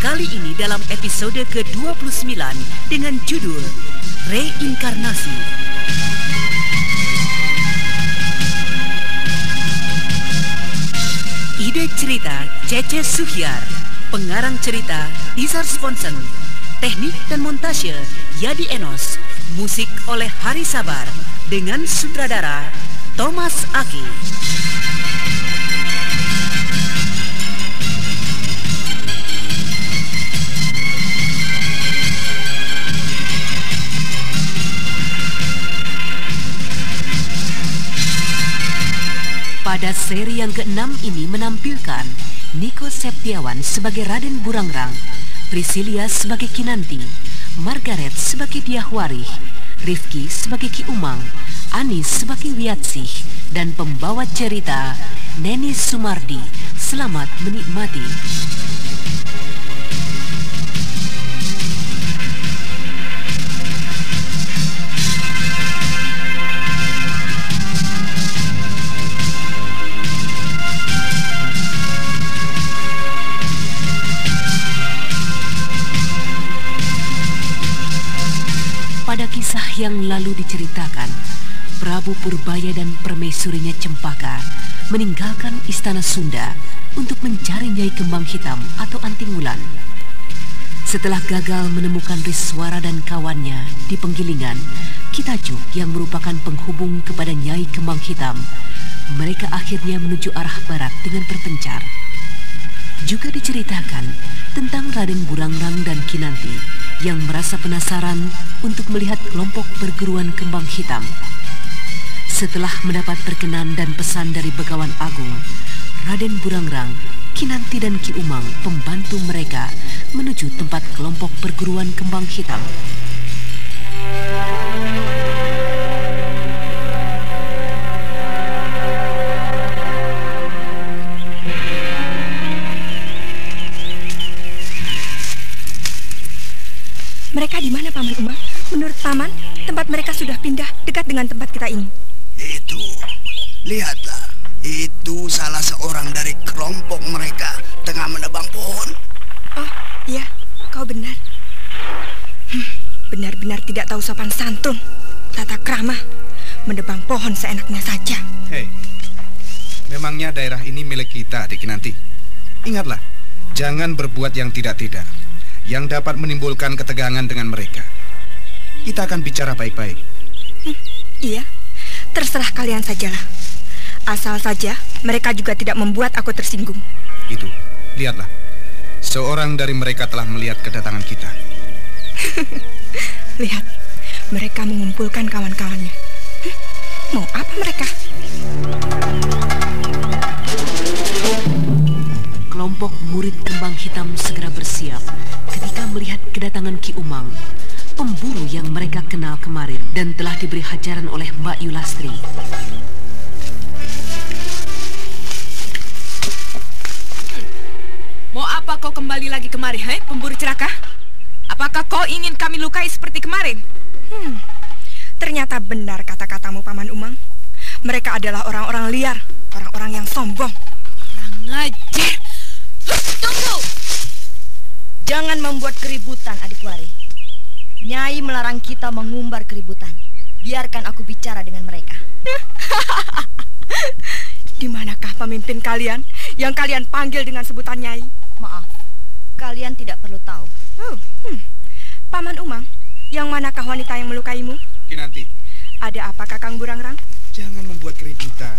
kali ini dalam episode ke-29 dengan judul Reinkarnasi. Ide cerita Cece Suhyar, pengarang cerita Tizar Sponsen, teknik dan montase Yadi Enos, musik oleh Hari Sabar dengan sutradara Thomas Aki. Pada seri yang keenam ini menampilkan Niko Septiawan sebagai Raden Burangrang, Priscilia sebagai Kinanti, Margaret sebagai Diahwari, Rifki sebagai Ki Umang, Anis sebagai Wiatsih, dan pembawa cerita Neni Sumardi. Selamat menikmati. Yang lalu diceritakan, Prabu Purbaya dan permaisurinya Cempaka meninggalkan istana Sunda untuk mencari Nyai Kembang Hitam atau Anting Wulan. Setelah gagal menemukan Riswara dan kawannya di penggilingan, Kitajuk yang merupakan penghubung kepada Nyai Kembang Hitam, mereka akhirnya menuju arah barat dengan berpencar. Juga diceritakan tentang Raden Burangrang dan Kinanti yang merasa penasaran untuk melihat kelompok perguruan kembang hitam. Setelah mendapat perkenan dan pesan dari Begawan Agung, Raden Burangrang, Kinanti dan Ki Umang pembantu mereka menuju tempat kelompok perguruan kembang hitam. Paman, tempat mereka sudah pindah dekat dengan tempat kita ini. Itu, lihatlah. Itu salah seorang dari kelompok mereka tengah menebang pohon. Oh, iya, kau benar. Hmm, Benar-benar tidak tahu sopan santun. Tata krama, menebang pohon seenaknya saja. Hei, memangnya daerah ini milik kita, Diki nanti. Ingatlah, jangan berbuat yang tidak-tidak, yang dapat menimbulkan ketegangan dengan mereka. Kita akan bicara baik-baik. Iya, terserah kalian sajalah. Asal saja mereka juga tidak membuat aku tersinggung. Itu, lihatlah. Seorang dari mereka telah melihat kedatangan kita. Lihat, mereka mengumpulkan kawan-kawannya. Hmm, Mau apa mereka? Kelompok murid kembang hitam segera bersiap ketika melihat kedatangan Ki Umang, pemburu yang mereka kenal kemarin dan telah diberi hajaran oleh Mbak Yulastri. Mau apa kau kembali lagi kemari, hai, pemburu ceraka? Apakah kau ingin kami lukai seperti kemarin? Hmm, ternyata benar kata-katamu Paman Umang. Mereka adalah orang-orang liar, orang-orang yang sombong. Kurang ngajar. Tunggu! Jangan membuat keributan, adik Wari. Nyai melarang kita mengumbar keributan. Biarkan aku bicara dengan mereka. Di manakah pemimpin kalian yang kalian panggil dengan sebutan Nyai? Maaf, kalian tidak perlu tahu. Oh, hmm. Paman Umang, yang manakah wanita yang melukaimu? Kinanti, Ada apa Kakang Burangrang? jangan membuat keributan.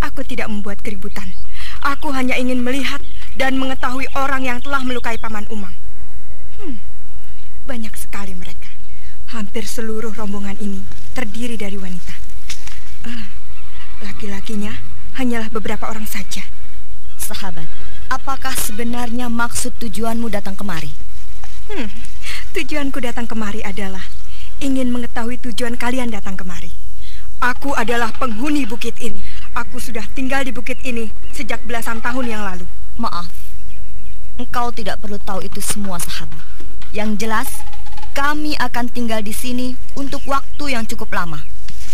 Aku tidak membuat keributan. Aku hanya ingin melihat dan mengetahui orang yang telah melukai Paman Umang. Hmm, banyak sekali mereka. Hampir seluruh rombongan ini terdiri dari wanita. Ah, laki-lakinya hanyalah beberapa orang saja. Sahabat, apakah sebenarnya maksud tujuanmu datang kemari? Hmm, tujuanku datang kemari adalah ingin mengetahui tujuan kalian datang kemari. Aku adalah penghuni bukit ini. Aku sudah tinggal di bukit ini sejak belasan tahun yang lalu. Maaf, engkau tidak perlu tahu itu semua, sahabat. Yang jelas, kami akan tinggal di sini untuk waktu yang cukup lama.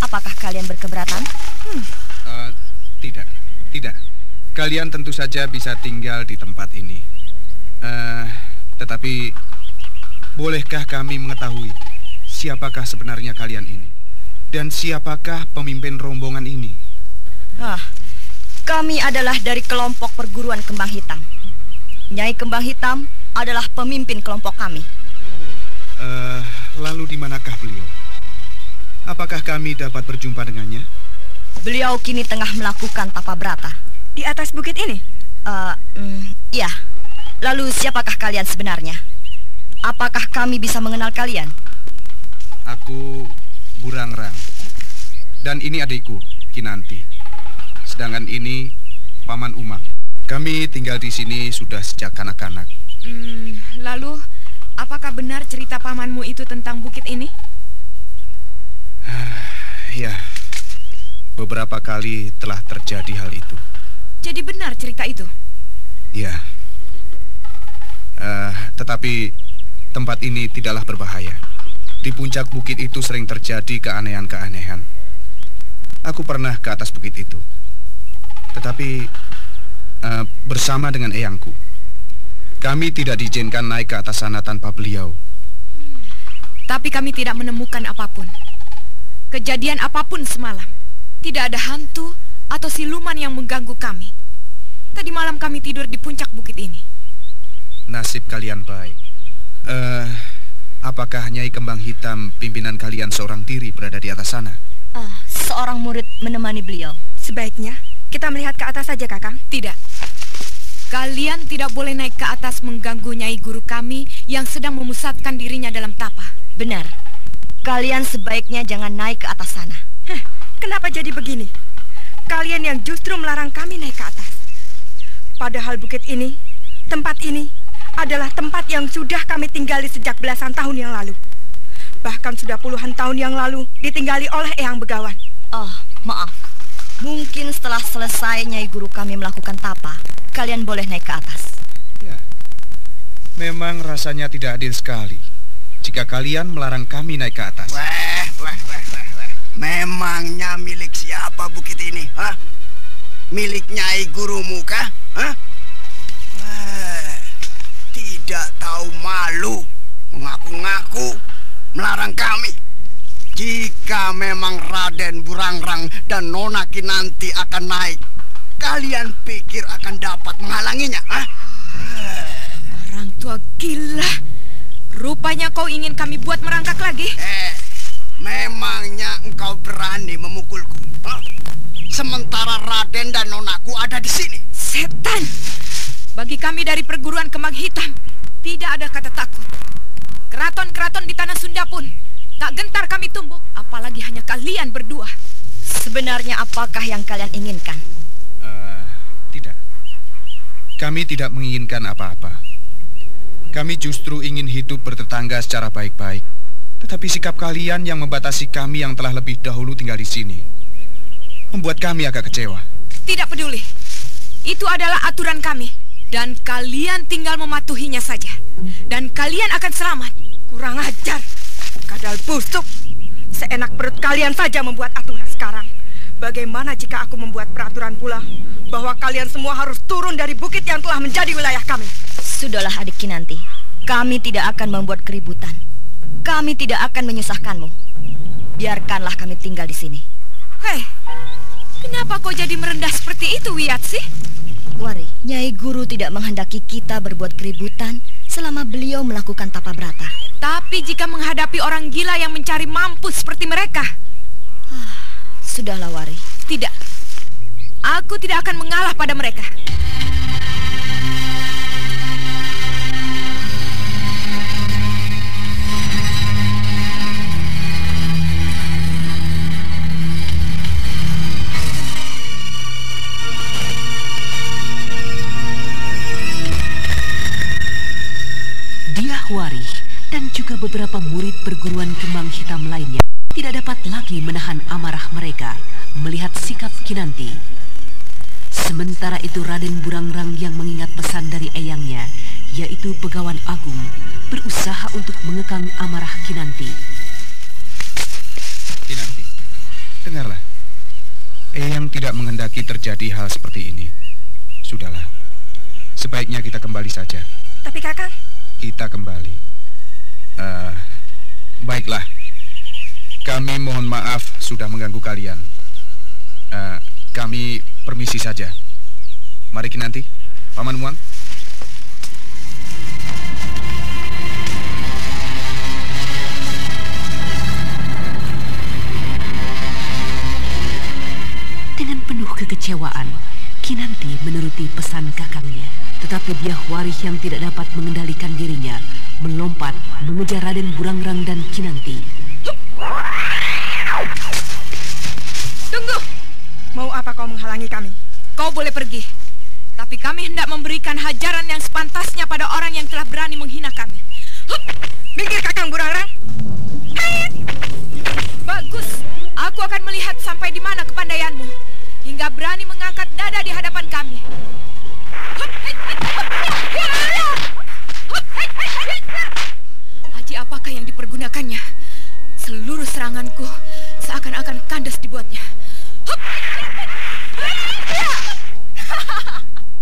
Apakah kalian berkeberatan? Hmm. Uh, tidak, tidak. Kalian tentu saja bisa tinggal di tempat ini. Uh, tetapi, bolehkah kami mengetahui siapakah sebenarnya kalian ini? Dan siapakah pemimpin rombongan ini? Ah, kami adalah dari kelompok perguruan kembang hitam. Nyai kembang hitam adalah pemimpin kelompok kami. Uh, lalu di manakah beliau? Apakah kami dapat berjumpa dengannya? Beliau kini tengah melakukan tapa berata. Di atas bukit ini? Uh, mm, iya. Lalu siapakah kalian sebenarnya? Apakah kami bisa mengenal kalian? Aku Burangrang. Dan ini adikku, Kinanti. Sedangkan ini Paman Umang. Kami tinggal di sini sudah sejak kanak-kanak. Hmm, lalu, apakah benar cerita pamanmu itu tentang bukit ini? ya, beberapa kali telah terjadi hal itu. Jadi benar cerita itu? Ya. Uh, tetapi tempat ini tidaklah berbahaya. Di puncak bukit itu sering terjadi keanehan-keanehan. Aku pernah ke atas bukit itu. Tetapi uh, bersama dengan eyangku, kami tidak diizinkan naik ke atas sana tanpa beliau. Hmm. Tapi kami tidak menemukan apa pun. Kejadian apa pun semalam. Tidak ada hantu atau siluman yang mengganggu kami. Tadi malam kami tidur di puncak bukit ini. Nasib kalian baik. Uh, apakah Nyai Kembang Hitam pimpinan kalian seorang diri berada di atas sana? Uh, seorang murid menemani beliau. Sebaiknya kita melihat ke atas saja, Kakang. Tidak. Kalian tidak boleh naik ke atas mengganggu nyai guru kami yang sedang memusatkan dirinya dalam tapa. Benar. Kalian sebaiknya jangan naik ke atas sana. Heh, kenapa jadi begini? Kalian yang justru melarang kami naik ke atas. Padahal bukit ini, tempat ini, adalah tempat yang sudah kami tinggali sejak belasan tahun yang lalu. Bahkan sudah puluhan tahun yang lalu ditinggali oleh Eyang Begawan. Oh, maaf. Setelah selesai Nyai Guru kami melakukan tapa, kalian boleh naik ke atas. Ya, memang rasanya tidak adil sekali jika kalian melarang kami naik ke atas. Wah, wah, wah, wah, wah. Memangnya milik siapa bukit ini? Hah? Milik Nyai Guru Muka? Hah? Wah, tidak tahu malu mengaku-ngaku melarang kami. Jika memang Raden Burangrang dan Nona Kinanti akan naik, kalian pikir akan dapat menghalanginya? Hah? Orang tua gila. Rupanya kau ingin kami buat merangkak lagi? Eh, memangnya engkau berani memukulku? Hah? Sementara Raden dan Nonaku ada di sini. Setan! Bagi kami dari perguruan kembang hitam, tidak ada kata takut. Keraton-keraton di tanah Sunda pun Tak gentar kami tumbuh, apalagi hanya kalian berdua. Sebenarnya apakah yang kalian inginkan? Uh, tidak. Kami tidak menginginkan apa-apa. Kami justru ingin hidup bertetangga secara baik-baik. Tetapi sikap kalian yang membatasi kami yang telah lebih dahulu tinggal di sini membuat kami agak kecewa. Tidak peduli. Itu adalah aturan kami dan kalian tinggal mematuhinya saja. Dan kalian akan selamat. Kurang ajar. Kadal busuk. Seenak perut kalian saja membuat aturan sekarang. Bagaimana jika aku membuat peraturan pula bahwa kalian semua harus turun dari bukit yang telah menjadi wilayah kami? Sudahlah adik Kinanti. Kami tidak akan membuat keributan. Kami tidak akan menyusahkanmu. Biarkanlah kami tinggal di sini. Hei, kenapa kau jadi merendah seperti itu, Wiyat sih? Wari, Nyai Guru tidak menghendaki kita berbuat keributan selama beliau melakukan tapa berata. Tapi jika menghadapi orang gila yang mencari mampus seperti mereka... Sudahlah, Wari. Tidak. Aku tidak akan mengalah pada mereka. Warih dan juga beberapa murid perguruan kembang hitam lainnya tidak dapat lagi menahan amarah mereka melihat sikap Kinanti. Sementara itu Raden Burangrang yang mengingat pesan dari eyangnya, yaitu Begawan Agung, berusaha untuk mengekang amarah Kinanti. Kinanti, dengarlah. Eyang tidak menghendaki terjadi hal seperti ini. Sudahlah, sebaiknya kita kembali saja. Tapi kakang... Kita kembali. Uh, baiklah, kami mohon maaf sudah mengganggu kalian. Uh, kami permisi saja. Mari nanti, Paman Muang. Dengan penuh kekecewaan, Kinanti menuruti pesan kakangnya. Tetapi Biah Warih yang tidak dapat mengendalikan dirinya melompat mengejar Raden Burangrang dan Kinanti. Tunggu! Mau apa kau menghalangi kami? Kau boleh pergi. Tapi kami hendak memberikan hajaran yang sepantasnya pada orang yang telah berani menghina kami. Hup! Minggir kakang Burangrang. Bagus. Aku akan melihat sampai di mana kepandaianmu. Hingga berani mengangkat dada di hadapan kami. Haji apakah yang dipergunakannya? Seluruh seranganku seakan-akan kandas dibuatnya.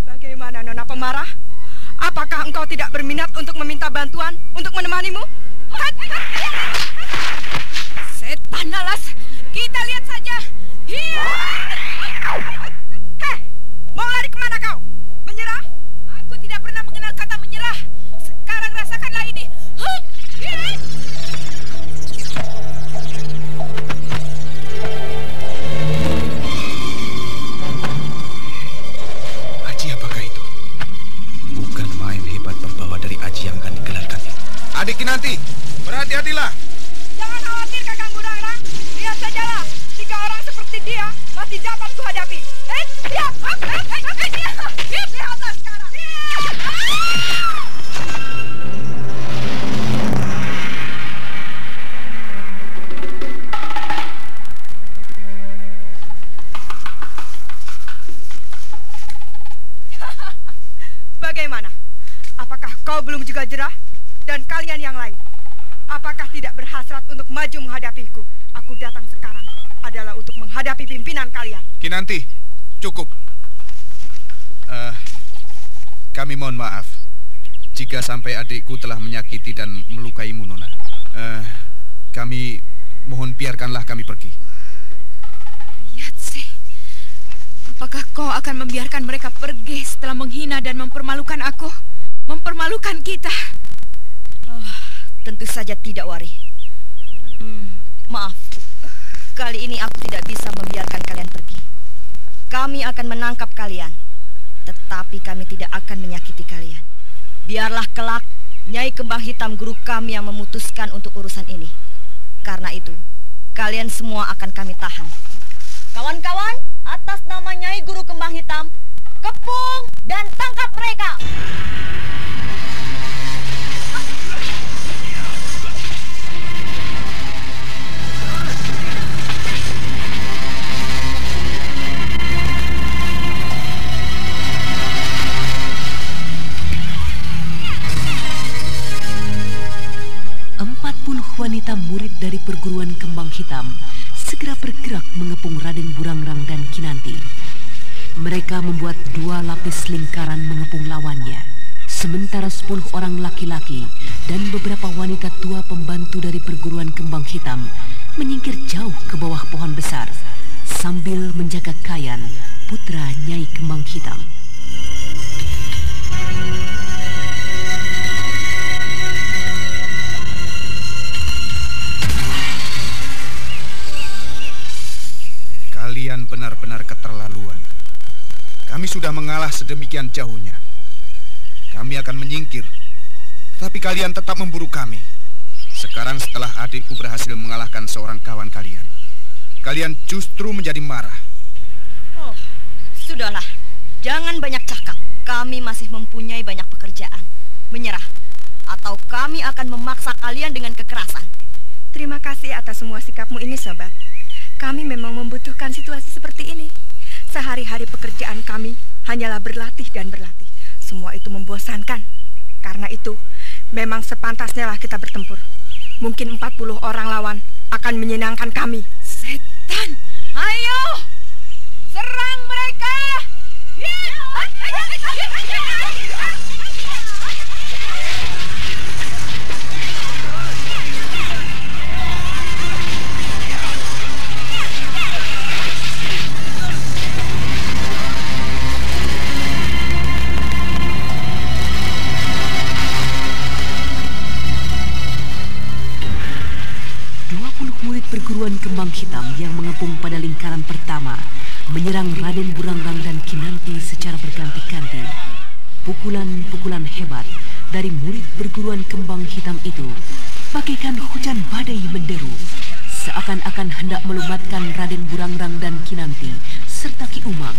Bagaimana Nona Pemarah? Apakah engkau tidak berminat untuk meminta bantuan untuk menemanimu? Setan alas, kita lihat saja. Heh, mau lari ke mana kau? Adik Kinanti, berhati-hatilah. Jangan khawatir Kakang Burangrang. Lihat sajalah, tiga orang seperti dia masih dapat kuhadapi. Eh, lihat, lihatlah berhasrat untuk maju menghadapiku? Aku datang sekarang adalah untuk menghadapi pimpinan kalian. Kinanti, cukup. Uh, kami mohon maaf jika sampai adikku telah menyakiti dan melukaimu, Nona. Uh, kami mohon biarkanlah kami pergi. Lihat sih, apakah kau akan membiarkan mereka pergi setelah menghina dan mempermalukan aku? Mempermalukan kita. Tentu saja tidak, Wari. Hmm, maaf, kali ini aku tidak bisa membiarkan kalian pergi. Kami akan menangkap kalian, tetapi kami tidak akan menyakiti kalian. Biarlah kelak Nyai Kembang Hitam guru kami yang memutuskan untuk urusan ini. Karena itu, kalian semua akan kami tahan. Kawan-kawan, atas nama Nyai Guru Kembang Hitam, kepung dan tangkap mereka! Wanita murid dari perguruan kembang hitam segera bergerak mengepung Raden Burangrang dan Kinanti. Mereka membuat dua lapis lingkaran mengepung lawannya. Sementara sepuluh orang laki-laki dan beberapa wanita tua pembantu dari perguruan kembang hitam menyingkir jauh ke bawah pohon besar sambil menjaga Kayan, putra Nyai Kembang Hitam. Kalian benar-benar keterlaluan. Kami sudah mengalah sedemikian jauhnya. Kami akan menyingkir. Tapi kalian tetap memburu kami. Sekarang setelah adikku berhasil mengalahkan seorang kawan kalian. Kalian justru menjadi marah. Oh, sudahlah. Jangan banyak cakap. Kami masih mempunyai banyak pekerjaan. Menyerah. atau kami akan memaksa kalian dengan kekerasan. Terima kasih atas semua sikapmu ini, sobat. Kami memang membutuhkan situasi seperti ini. Sehari-hari pekerjaan kami hanyalah berlatih dan berlatih. Semua itu membosankan. Karena itu, memang sepantasnya lah kita bertempur. Mungkin 40 orang lawan akan menyenangkan kami. Setan! Ayo! Serang perguruan kembang hitam yang mengepung pada lingkaran pertama menyerang Raden Burangrang dan Kinanti secara berganti-ganti. Pukulan-pukulan hebat dari murid perguruan kembang hitam itu bagaikan hujan badai menderu seakan-akan hendak melumatkan Raden Burangrang dan Kinanti serta Ki Umang.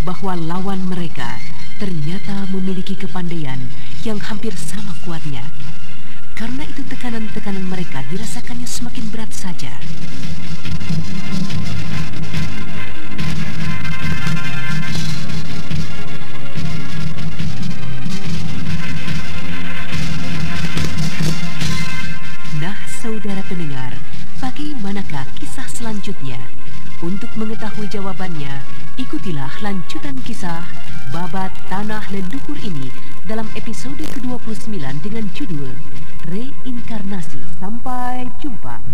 bahwa lawan mereka ternyata memiliki kepandaian yang hampir sama kuatnya. Karena itu tekanan-tekanan mereka dirasakannya semakin berat saja. Nah, saudara pendengar, bagaimanakah kisah selanjutnya? Untuk mengetahui jawabannya, ikutilah lanjutan kisah Babat Tanah Leluhur ini dalam episode ke-29 dengan judul Reinkarnasi. Sampai jumpa.